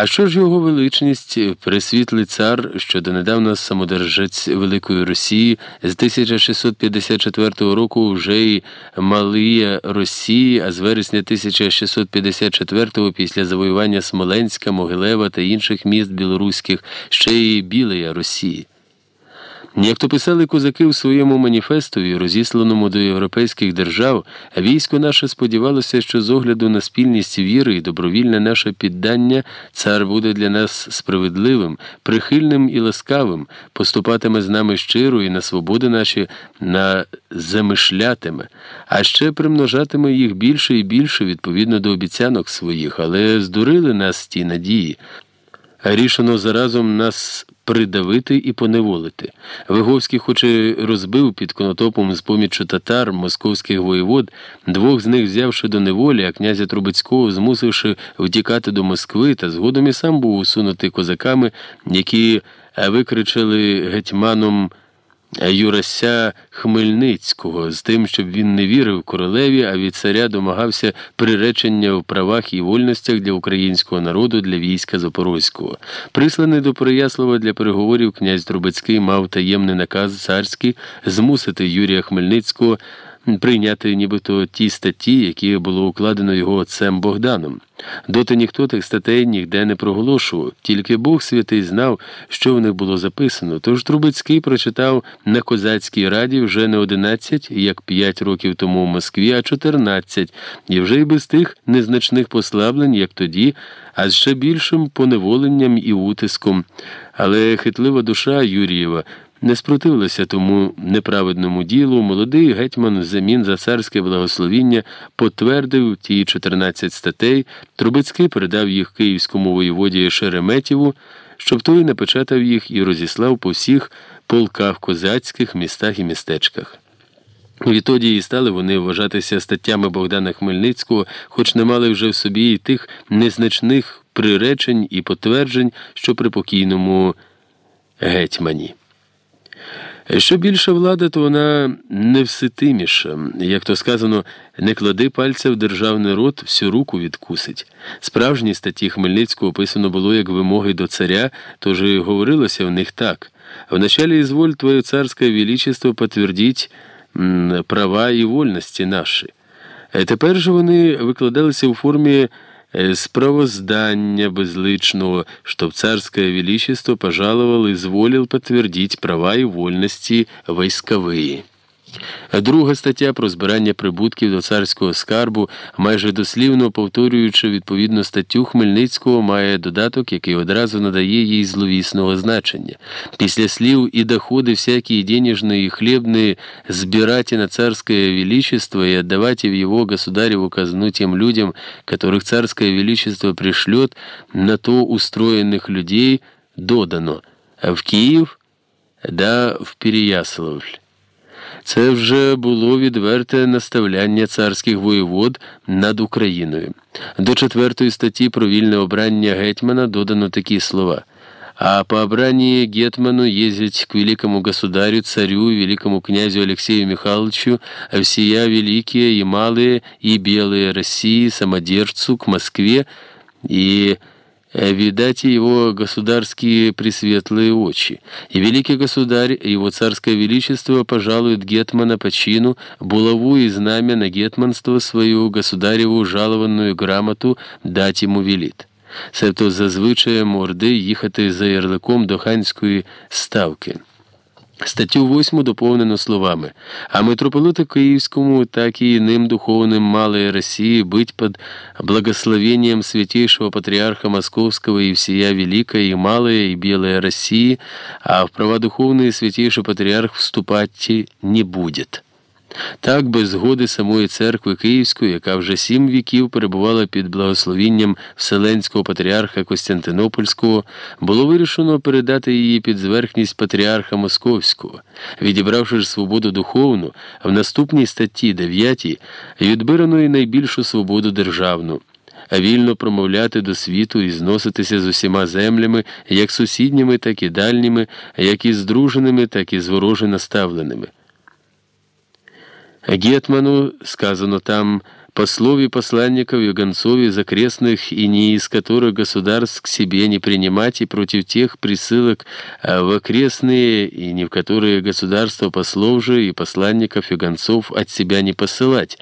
А що ж його величність, присвітлий цар, що донедавна самодержець Великої Росії, з 1654 року вже й Малія Росії, а з вересня 1654 після завоювання Смоленська, Могилева та інших міст білоруських ще й Білия Росії. Як то писали козаки в своєму маніфестові, розісланому до європейських держав, військо наше сподівалося, що з огляду на спільність віри і добровільне наше піддання цар буде для нас справедливим, прихильним і ласкавим, поступатиме з нами щиро і на свободи наші на замишлятиме, а ще примножатиме їх більше і більше відповідно до обіцянок своїх, але здурили нас ті надії. Рішено заразом нас придавити і поневолити. Виговський, хоч і розбив під конотопом з поміччю татар московських воєвод, двох з них взявши до неволі, а князя Трубецького змусивши втікати до Москви, та згодом і сам був усунутий козаками, які викричали гетьманом. Юрася Хмельницького з тим, щоб він не вірив королеві, а від царя домагався приречення в правах і вольностях для українського народу для війська Запорозького. Присланий до Переяслава для переговорів князь Трубецький мав таємний наказ царський змусити Юрія Хмельницького прийняти нібито ті статті, які було укладено його отцем Богданом. Доти ніхто тих статей ніде не проголошував, тільки Бог святий знав, що в них було записано. Тож Трубецький прочитав на козацькій раді вже не 11, як 5 років тому в Москві, а 14, і вже й без тих незначних послаблень, як тоді, а з ще більшим поневоленням і утиском. Але хитлива душа Юрієва. Не спротивилася тому неправедному ділу, молодий гетьман взамін за царське благословіння потвердив ті 14 статей, Трубецький передав їх київському воєводі Шереметєву, щоб той напечатав їх і розіслав по всіх полках козацьких містах і містечках. Відтоді і стали вони вважатися статтями Богдана Хмельницького, хоч не мали вже в собі і тих незначних приречень і потверджень, що при покійному гетьмані. Що більша влада, то вона невситиміша. Як то сказано, не клади пальця в державний рот, всю руку відкусить. Справжні статті Хмельницького описано було як вимоги до царя, тож і говорилося в них так. Вначале изволь твое царское величество подтвердить права і вольності наші. Тепер же вони викладалися у формі Э, безличного, безличного, чтоб царское величество пожаловал и изволил подтвердить права и вольности войсковые. Друга стаття про збирання прибутків до царського скарбу, майже дослівно повторюючи відповідну статтю Хмельницького, має додаток, який одразу надає їй зловісного значення. Після слів і доходи всякие денежные и хлебные збирати на царское величество и отдавайте в его государеву казну тем людям, которых царское величество пришлет на то устроенных людей, додано, в Київ да в Переяславль. Це вже було відверте наставляння царських воєвод над Україною. До четвертої статті про вільне обрання гетьмана додано такі слова. А по обрании Гетману ездить к великому государю, царю, великому князю Алексею Михайловичу, всея великие и малые и белые России, самодержцу, к Москве и Э, видать его государские пресветлые очи. И великий государь, его царское величество пожалует гетмана по чину, булаву и знамя на гетманство свою государеву жалованную грамоту дать ему велит. Себто зазвичай морди їхати за ярликом до ханської ставки. Статтю 8 доповнено словами «А митрополиту Киевскому, так и иным духовным малой России быть под благословением святейшего патриарха Московского и всея Великая и Малая и Белая России, а в права духовные святейший патриарх вступать не будет». Так, без згоди самої церкви Київської, яка вже сім віків перебувала під благословінням Вселенського патріарха Костянтинопольського, було вирішено передати її під зверхність патріарха Московського, відібравши ж свободу духовну, в наступній статті 9 відбирано і найбільшу свободу державну. Вільно промовляти до світу і зноситися з усіма землями, як сусідніми, так і дальніми, як і здруженими, так і звороже наставленими. Гетману сказано там послов и посланников и гонцов из окрестных и не из которых государств к себе не принимать и против тех присылок а в окрестные и не в которые государства послов же и посланников и гонцов от себя не посылать,